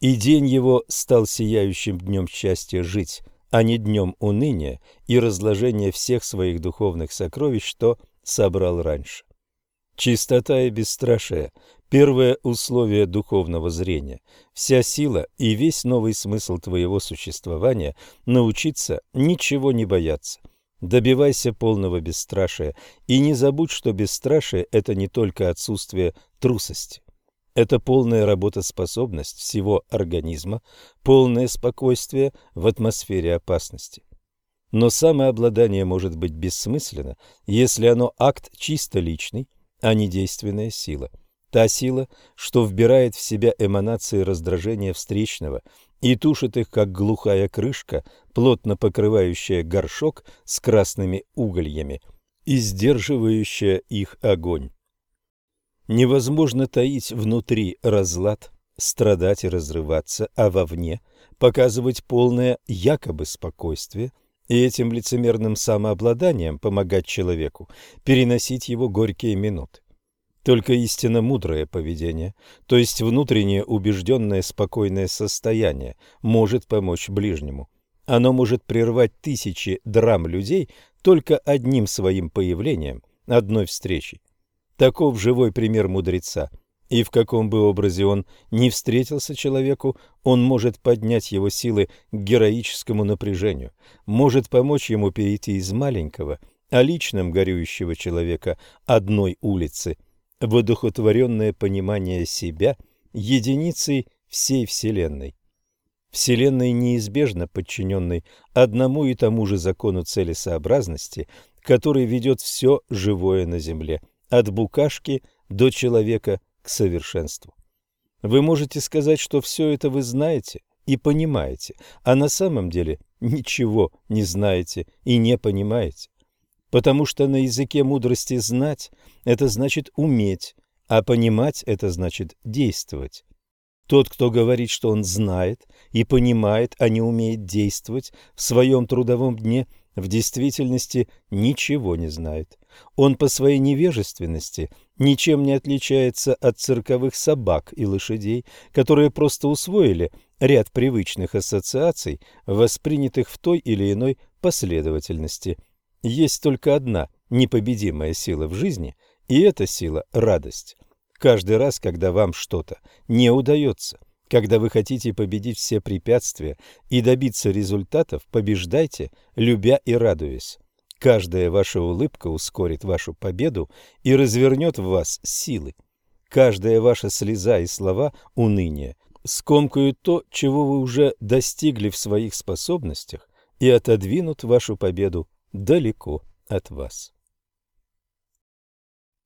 и день его стал сияющим днем счастья жить, а не днем уныния и разложения всех своих духовных сокровищ, что собрал раньше. Чистота и бесстрашие – первое условие духовного зрения. Вся сила и весь новый смысл твоего существования – научиться ничего не бояться. Добивайся полного бесстрашия и не забудь, что бесстрашие – это не только отсутствие трусости. Это полная работоспособность всего организма, полное спокойствие в атмосфере опасности. Но самообладание может быть бессмысленно, если оно акт чисто личный, а не действенная сила. Та сила, что вбирает в себя эманации раздражения встречного и тушит их, как глухая крышка, плотно покрывающая горшок с красными угольями и сдерживающая их огонь. Невозможно таить внутри разлад, страдать и разрываться, а вовне показывать полное якобы спокойствие и этим лицемерным самообладанием помогать человеку переносить его горькие минуты. Только истинно мудрое поведение, то есть внутреннее убежденное спокойное состояние, может помочь ближнему. Оно может прервать тысячи драм людей только одним своим появлением, одной встречей. Таков живой пример мудреца. И в каком бы образе он ни встретился человеку, он может поднять его силы к героическому напряжению, может помочь ему перейти из маленького, а личным горюющего человека одной улицы в одухотворенное понимание себя единицей всей Вселенной. Вселенной неизбежно подчиненной одному и тому же закону целесообразности, который ведет все живое на Земле – от букашки до человека к совершенству. Вы можете сказать, что все это вы знаете и понимаете, а на самом деле ничего не знаете и не понимаете. Потому что на языке мудрости знать – это значит уметь, а понимать – это значит действовать. Тот, кто говорит, что он знает и понимает, а не умеет действовать в своем трудовом дне, в действительности ничего не знает. Он по своей невежественности ничем не отличается от цирковых собак и лошадей, которые просто усвоили ряд привычных ассоциаций, воспринятых в той или иной последовательности. Есть только одна непобедимая сила в жизни, и эта сила – радость. Каждый раз, когда вам что-то не удается, когда вы хотите победить все препятствия и добиться результатов, побеждайте, любя и радуясь. Каждая ваша улыбка ускорит вашу победу и развернет в вас силы. Каждая ваша слеза и слова уныния скомкают то, чего вы уже достигли в своих способностях, и отодвинут вашу победу далеко от вас.